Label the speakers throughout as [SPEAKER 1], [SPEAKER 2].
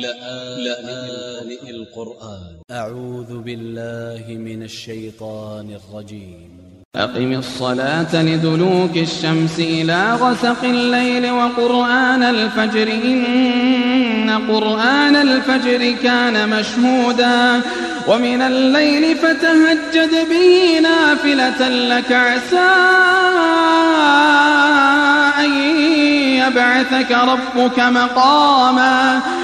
[SPEAKER 1] لآن القرآن. أ ع و ذ ب ا ل ل ه من ا ل ش ي ط ا ن ا ل ج ي م
[SPEAKER 2] أقم الصلاة لدلوك الشمس إلى غسق الليل وقرآن الفجر. إن قرآن الفجر كان مشهودا. ومن الليل فتهجد به نافلة لك عسى أن يبعثك ربك مقاما.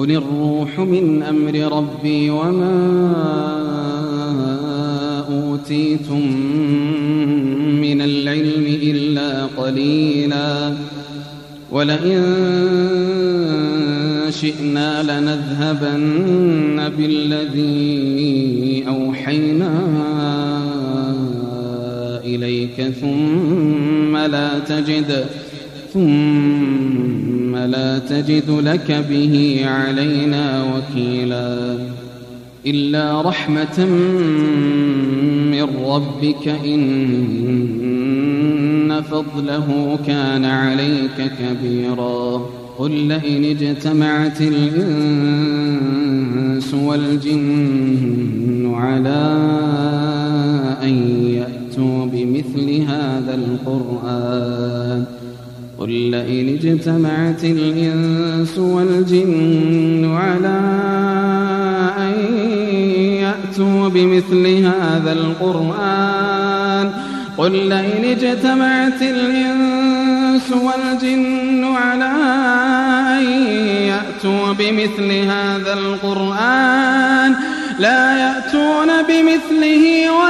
[SPEAKER 2] قل الروح من أمر ربي وما أوتيتم من العلم إلا قليلا. ولئن شئنا لنذهبن بالذي أوحينا إليك ثم لا تجد ثم لا تجد لك به علينا وكيلا إلا رحمة من ربك إن فضله كان عليك كبيرا قل لئن اجتمعت الإنس والجن على أن يأتوا بمثل هذا القرآن قل لئن اجتمعت الإنس والجن على أن يأتوا بمثل هذا القرآن قل لئن اجتمعت الإنس والجن على أن يأتوا بمثل هذا القرآن لا يأتون بمثله ولو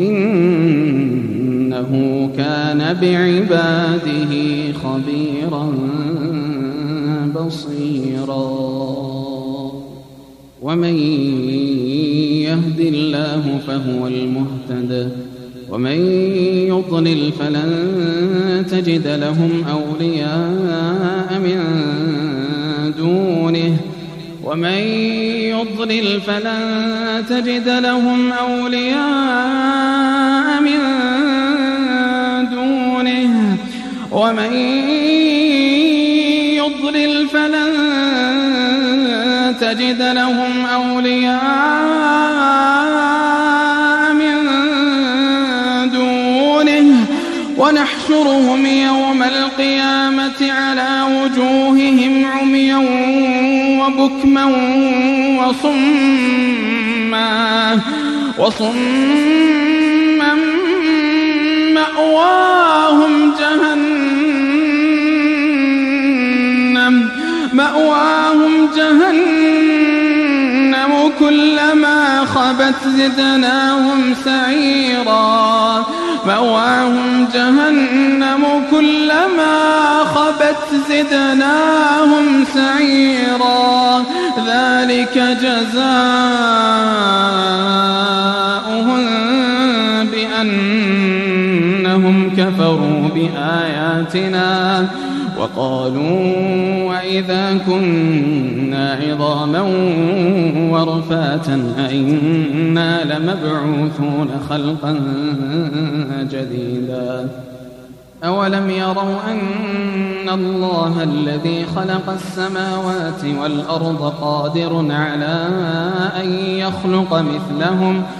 [SPEAKER 2] إنه كان بعباده خبيرا بصيرا. ومن يهد الله فهو المهتد. ومن يضلل فلن تجد لهم أولياء من دونه. ومن يضلل فلن تجد لهم أولياء من دونه. ومن يضلل فلن تجد لهم أولياء ونحشرهم يوم القيامة على وجوههم وبكما وصما وصما مأواهم جهنم مأواهم جهنم كلما خبت زدناهم سعيرا مأواهم جهنم كلما خبت زدناهم سعيرا. ذلك جزاؤهم بأنهم كفروا بآياتنا. وقالوا وإذا كنا عظاما ورفاتا أئنا لمبعوثون خلقا جديدا. أولم يروا أن الله الذي خلق السماوات والأرض قادر على أن يخلق مثلهم ۖ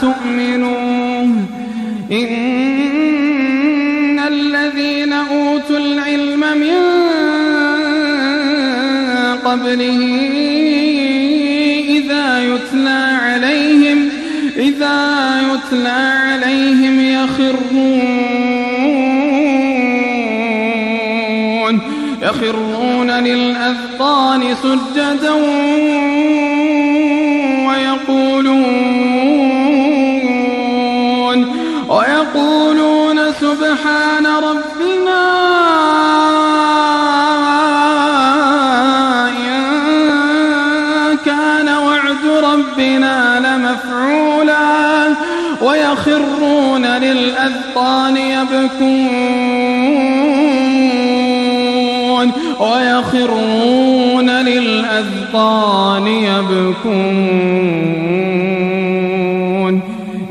[SPEAKER 2] تؤمنوا إن الذين أوتوا العلم من قبله إذا يتلى عليهم إذا يتلى عليهم يخرون. يخرون للأذقان سجدا ويقولون ويقولون سبحان ربنا إن كان وعد ربنا لمفعولا ويخرون للأذقان يبكون ويخرون للأذقان يبكون